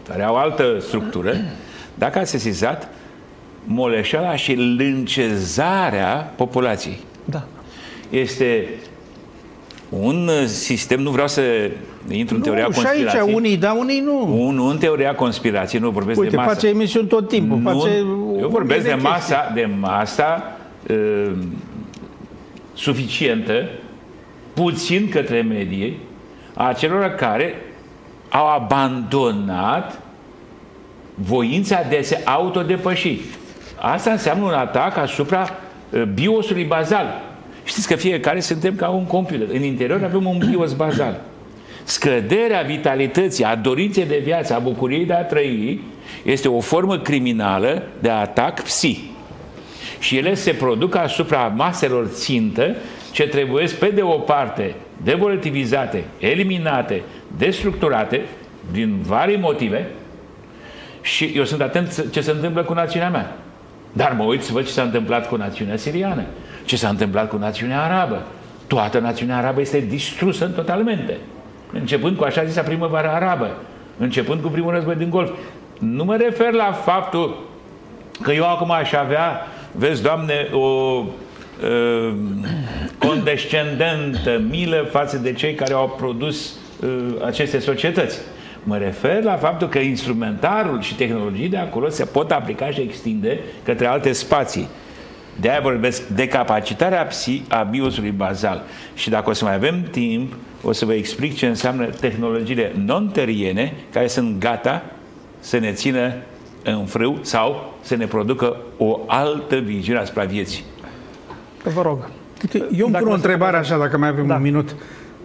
care au altă structură, dacă ați sesizat, moleșala și lâncezarea populației. Da. Este un sistem, nu vreau să intru în teoria conspirației. Și aici unii da, unii nu. Un, în teoria conspirației, nu vorbesc Uite, de masă. face emisiuni tot timpul. Nu, face eu vorbesc de, de masa, de masa uh, suficientă, puțin către medie, a celor care au abandonat voința de a se autodepăși. Asta înseamnă un atac asupra uh, biosului bazal. Știți că fiecare suntem ca un computer. În interior avem un bios bazal. Scăderea vitalității, a dorinței de viață, a bucuriei de a trăi, este o formă criminală de atac psi. Și ele se produc asupra maselor țintă ce trebuie, pe de o parte, devolatilizate, eliminate, destructurate, din vari motive, și eu sunt atent ce se întâmplă cu națiunea mea. Dar mă uit să văd ce s-a întâmplat cu națiunea siriană, ce s-a întâmplat cu națiunea arabă. Toată națiunea arabă este distrusă în totalmente. Începând cu așa zisa primăvară arabă, începând cu primul război din Golf. Nu mă refer la faptul că eu acum aș avea, vezi, Doamne, o uh, condescendentă milă față de cei care au produs uh, aceste societăți. Mă refer la faptul că instrumentarul și tehnologii de acolo se pot aplica și extinde către alte spații. De aia vorbesc de capacitarea psi a biosului bazal. Și dacă o să mai avem timp, o să vă explic ce înseamnă tehnologiile non-teriene care sunt gata să ne țină în frâu sau să ne producă o altă viziune asupra vieții. Vă rog. Eu îmi pun o întrebare așa, dacă mai avem da. un minut.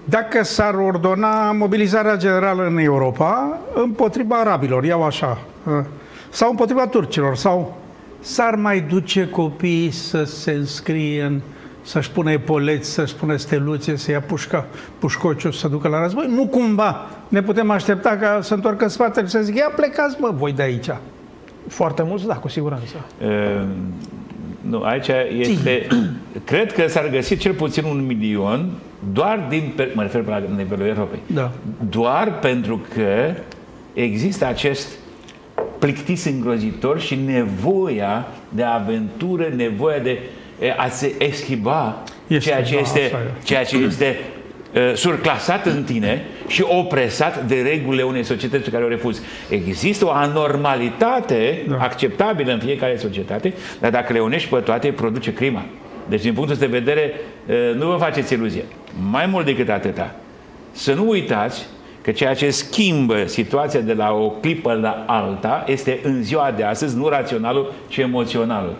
Dacă s-ar ordona mobilizarea generală în Europa împotriva arabilor, iau așa, ă, sau împotriva turcilor, sau s-ar mai duce copiii să se înscrie în să-și pună epoleți, să-și pună steluțe, să ia pușca, pușcociul, să ducă la război? Nu cumva ne putem aștepta ca să întoarcă spatele și să zic, ia plecați mă voi de aici. Foarte mulți, da, cu siguranță. Uh, nu, aici este... (clears throat) cred că s-ar găsi cel puțin un milion doar din... Mă refer la nivelul Europei. Da. Doar pentru că există acest plictis îngrozitor și nevoia de aventură, nevoia de a se eschiva este, ceea ce da, este, ceea ce este uh, surclasat în tine și opresat de regulile unei societăți pe care o refuzi. Există o anormalitate da. acceptabilă în fiecare societate, dar dacă le unești pe toate, produce crima. Deci, din punctul de vedere, uh, nu vă faceți iluzie. Mai mult decât atâta, să nu uitați că ceea ce schimbă situația de la o clipă la alta este în ziua de astăzi nu raționalul, ci emoționalul.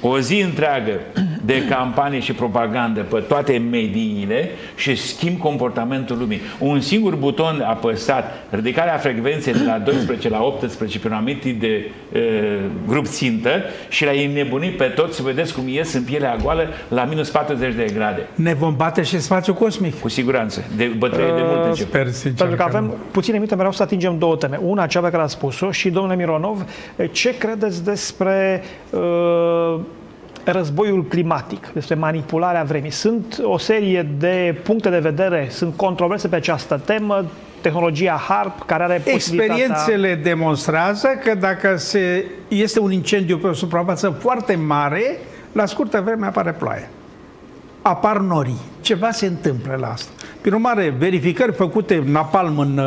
O zi întreagă de campanie și propagandă pe toate mediile și schimb comportamentul lumii. Un singur buton apăsat, ridicarea frecvenței de la 12 la 18 pe un anumit de uh, grup țintă și la înnebunit pe toți să vedeți cum ies în pielea goală la minus 40 de grade. Ne vom bate și spațiul cosmic. Cu siguranță. De bătrâie de mult încep. Sper, sincer, Pentru că avem puține minute, vreau să atingem două teme. Una, cea pe care ați spus-o și domnule Mironov, ce credeți despre uh, războiul climatic, despre manipularea vremii. Sunt o serie de puncte de vedere, sunt controverse pe această temă, tehnologia HARP, care are posibilitatea... Experiențele demonstrează că dacă se, este un incendiu pe o suprafață foarte mare, la scurtă vreme apare ploaie. Apar norii. Ceva se întâmplă la asta. Prin urmare, verificări făcute napalm în,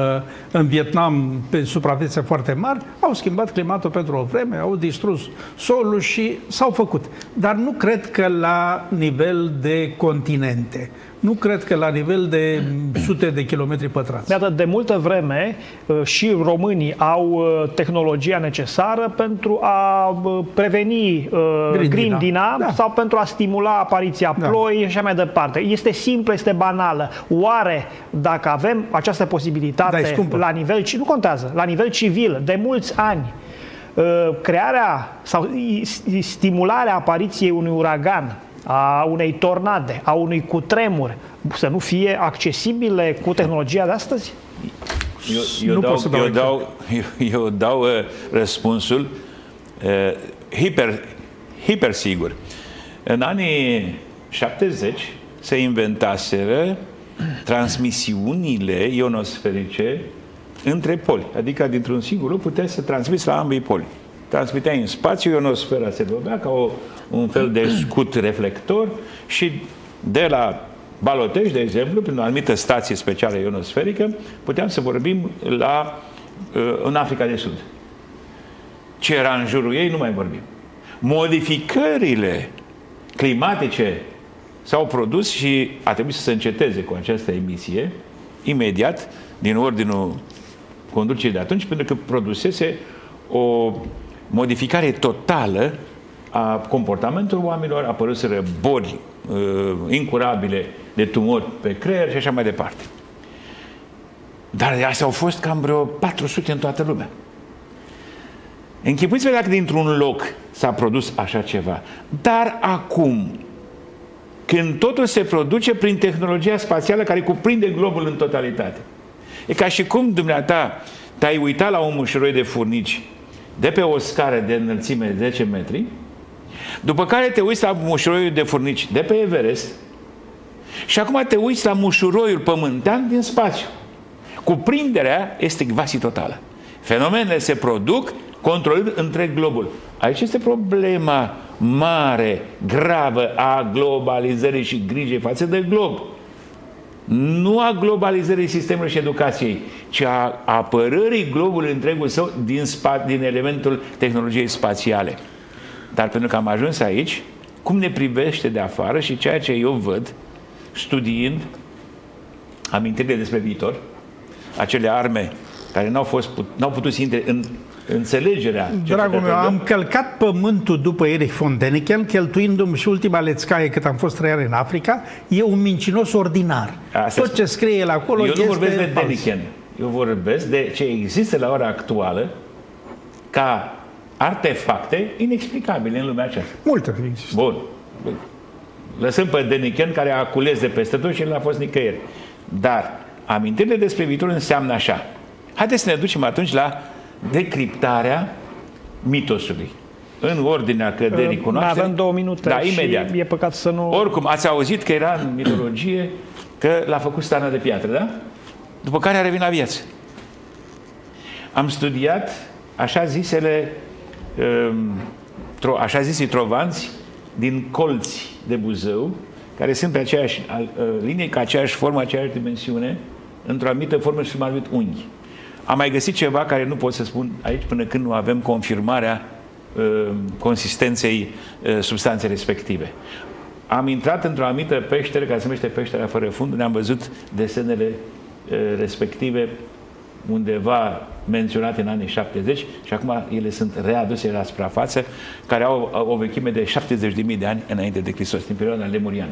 în Vietnam pe suprafețe foarte mari au schimbat climatul pentru o vreme, au distrus solul și s-au făcut. Dar nu cred că la nivel de continente. Nu cred că la nivel de sute de kilometri pătrați. Iată, de multă vreme uh, și românii au uh, tehnologia necesară pentru a uh, preveni grindina, grindina da. sau pentru a stimula apariția da. ploii și așa mai departe. Este simplă, este banală. Oare dacă avem această posibilitate da, la nivel, nu contează, la nivel civil, de mulți ani, crearea sau stimularea apariției unui uragan a unei tornade, a unui cutremur, să nu fie accesibile cu tehnologia de astăzi? Eu, eu, nu dau, eu, dau, eu, (laughs) eu dau uh, răspunsul uh, hiper, hiper sigur. În anii 70 se inventaseră transmisiunile ionosferice între poli. Adică dintr-un singur loc puteai să transmiți la ambii poli. Transmiteai în spațiu, ionosfera se vedea ca o un fel de scut reflector și de la Balotești, de exemplu, prin o anumită stație specială ionosferică, puteam să vorbim la, uh, în Africa de Sud. Ce era în jurul ei, nu mai vorbim. Modificările climatice s-au produs și a trebuit să se înceteze cu această emisie imediat din ordinul conducerii de atunci, pentru că produsese o modificare totală a comportamentului oamenilor, apăruseră boli uh, incurabile de tumori pe creier și așa mai departe. Dar astea au fost cam vreo 400 în toată lumea. Închipuiți-vă dacă dintr-un loc s-a produs așa ceva. Dar acum, când totul se produce prin tehnologia spațială care cuprinde globul în totalitate. E ca și cum dumneata te-ai uitat la un mușuroi de furnici de pe o scară de înălțime de 10 metri după care te uiți la mușuroiul de furnici de pe Everest și acum te uiți la mușuroiul pământean din spațiu. Cuprinderea este quasi totală. Fenomenele se produc controlând întreg globul. Aici este problema mare, gravă a globalizării și grijei față de glob. Nu a globalizării sistemului și educației, ci a apărării globului întregul său din, spa, din elementul tehnologiei spațiale. Dar pentru că am ajuns aici, cum ne privește de afară și ceea ce eu văd, studiind amintirile despre viitor, acele arme care n-au, fost, n-au putut să intre în înțelegerea. Dragul meu, am călcat pământul după Erich von Däniken, cheltuindu-mi și ultima lețcaie cât am fost trei în Africa, e un mincinos ordinar. Asta Tot ce scrie el acolo Eu nu vorbesc de Däniken. Eu vorbesc de ce există la ora actuală ca artefacte inexplicabile în lumea aceasta. Multe există. Bun. Lăsăm pe Denichen care a cules de peste tot și el n-a fost nicăieri. Dar amintirile despre viitor înseamnă așa. Haideți să ne ducem atunci la decriptarea mitosului. În ordinea căderii uh, cunoașterii. Avem două minute da, imediat. e păcat să nu... Oricum, ați auzit că era în mitologie că l-a făcut stana de piatră, da? După care a revenit la viață. Am studiat așa zisele Ehm, așa zis trovanți din colți de Buzău, care sunt pe aceeași linie, cu aceeași formă, aceeași dimensiune, într-o anumită formă și mai unghi. Am mai găsit ceva care nu pot să spun aici până când nu avem confirmarea uh, consistenței uh, substanței respective. am intrat într-o anumită peșteră, care se numește peștera fără fund, unde am văzut desenele uh, respective undeva menționate în anii 70 și acum ele sunt readuse la suprafață, care au o vechime de 70.000 de ani înainte de Hristos, din perioada lemuriană.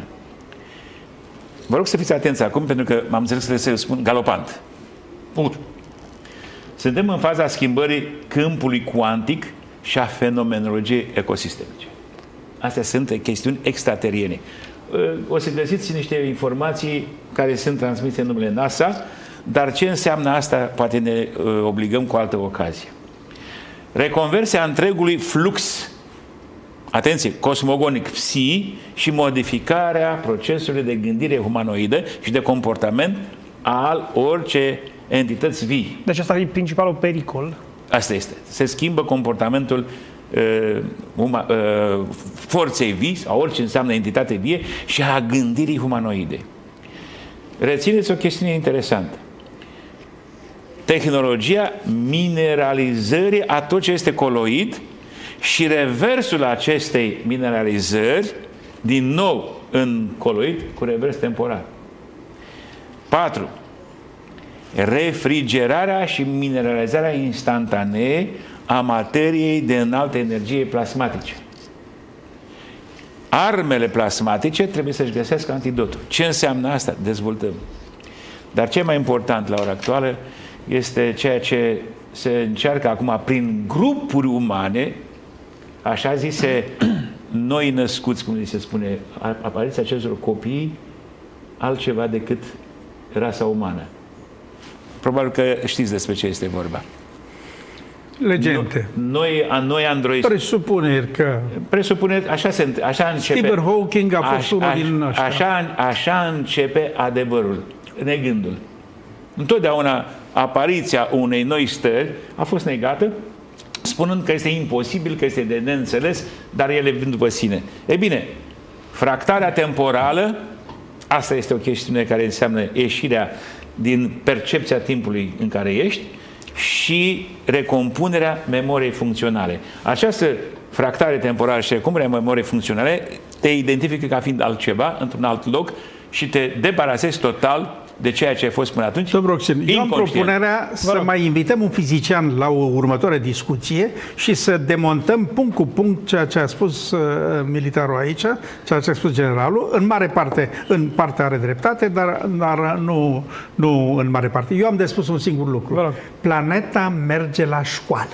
Vă rog să fiți atenți acum, pentru că m-am înțeles să le spun galopant. Punct. Suntem în faza schimbării câmpului cuantic și a fenomenologiei ecosistemice. Astea sunt chestiuni extrateriene. O să găsiți niște informații care sunt transmise în numele NASA, dar ce înseamnă asta poate ne obligăm cu altă ocazie. Reconversia întregului flux atenție, cosmogonic psi și modificarea procesului de gândire humanoidă și de comportament al orice entități vii. Deci asta e principalul pericol. Asta este. Se schimbă comportamentul uh, uma, uh, forței vii, sau orice înseamnă entitate vie, și a gândirii humanoide. Rețineți o chestiune interesantă. Tehnologia mineralizării a tot ce este coloid și reversul acestei mineralizări, din nou în coloid, cu revers temporar. 4. Refrigerarea și mineralizarea instantanee a materiei de înaltă energie plasmatice. Armele plasmatice trebuie să-și găsească antidotul. Ce înseamnă asta? Dezvoltăm. Dar ce mai important la ora actuală este ceea ce se încearcă acum prin grupuri umane așa zise (clears throat) noi născuți, cum se spune, apariția acestor copii altceva decât rasa umană. Probabil că știți despre ce este vorba. Legende. Noi, noi androizi... Presupuneri că... Presupune, așa, se, așa începe... Stephen Hawking a fost unul din ăștia. Așa, așa începe adevărul, negândul. Întotdeauna apariția unei noi stări a fost negată spunând că este imposibil, că este de neînțeles, dar ele vin după sine. E bine, fractarea temporală, asta este o chestiune care înseamnă ieșirea din percepția timpului în care ești și recompunerea memoriei funcționale. Această fractare temporală și recompunerea memoriei funcționale te identifică ca fiind altceva, într-un alt loc și te debarasezi total de ceea ce a fost până atunci. Domnul Roxin, eu am propunerea să mai invităm un fizician la o următoare discuție și să demontăm punct cu punct ceea ce a spus uh, militarul aici, ceea ce a spus generalul. În mare parte, în parte are dreptate, dar, dar nu, nu în mare parte. Eu am de spus un singur lucru. Planeta merge la școală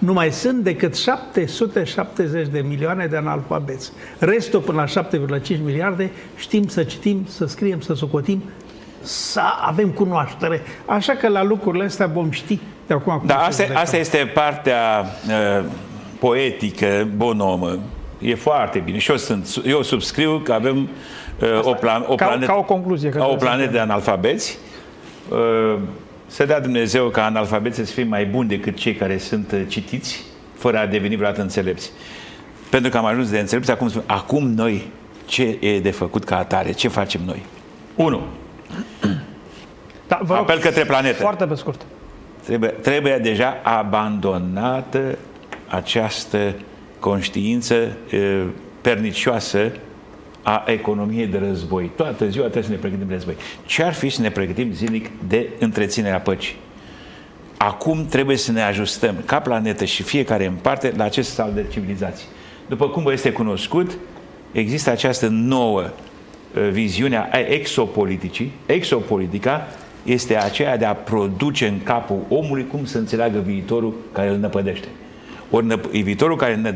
nu mai sunt decât 770 de milioane de analfabeți. Restul până la 7,5 miliarde știm să citim, să scriem, să socotim să avem cunoaștere. Așa că la lucrurile astea vom ști de acum. Cum da, asta, asta este partea uh, poetică, bonomă. E foarte bine. Și eu, sunt, eu subscriu că avem uh, o, plan, o, ca, planetă, ca o concluzie. Ca o planetă de analfabeți. Uh, să dea Dumnezeu ca analfabeții să fie mai buni decât cei care sunt uh, citiți, fără a deveni vreodată înțelepți. Pentru că am ajuns de înțelepți, acum spun, acum noi ce e de făcut ca atare? Ce facem noi? Unu, (clears throat) da, vă rog, Apel către planetă. Foarte pe scurt. Trebuie, trebuie deja abandonată această conștiință e, pernicioasă a economiei de război. Toată ziua trebuie să ne pregătim de război. Ce ar fi să ne pregătim zilnic de întreținerea păcii? Acum trebuie să ne ajustăm ca planetă și fiecare în parte la acest sal de civilizații. După cum vă este cunoscut, există această nouă viziunea exopoliticii, exopolitica este aceea de a produce în capul omului cum să înțeleagă viitorul care îl năpădește. Ori viitorul care ne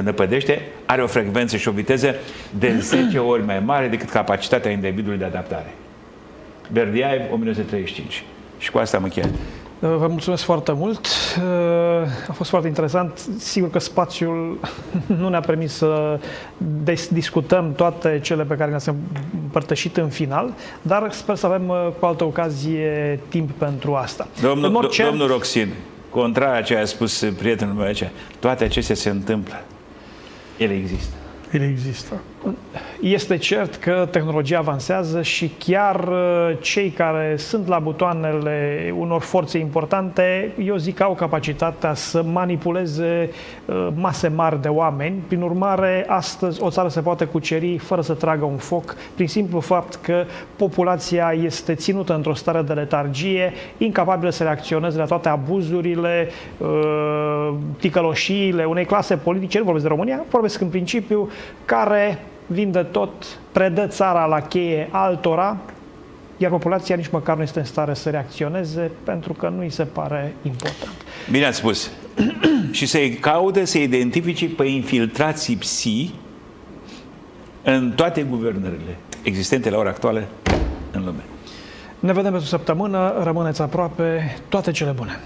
năpădește are o frecvență și o viteză de (clears throat) 10 ori mai mare decât capacitatea individului de adaptare. Berdiaev, 1935. Și cu asta am încheiat. Vă mulțumesc foarte mult. A fost foarte interesant. Sigur că spațiul (laughs) nu ne-a permis să discutăm toate cele pe care le-ați împărtășit în final, dar sper să avem cu altă ocazie timp pentru asta. Domnul, orice... domnul Roxin, contrar a ce a spus prietenul meu aici, toate acestea se întâmplă. Ele există. ele există. Este cert că tehnologia avansează și chiar uh, cei care sunt la butoanele unor forțe importante, eu zic că au capacitatea să manipuleze uh, mase mari de oameni. Prin urmare, astăzi o țară se poate cuceri fără să tragă un foc, prin simplu fapt că populația este ținută într-o stare de letargie, incapabilă să reacționeze la toate abuzurile, uh, ticăloșiile unei clase politice, nu vorbesc de România, vorbesc în principiu, care vinde tot, predă țara la cheie altora, iar populația nici măcar nu este în stare să reacționeze pentru că nu îi se pare important. Bine ați spus. (clears throat) și să-i caute, să identifice pe infiltrații psi în toate guvernările existente la ora actuală în lume. Ne vedem pe o săptămână, rămâneți aproape, toate cele bune!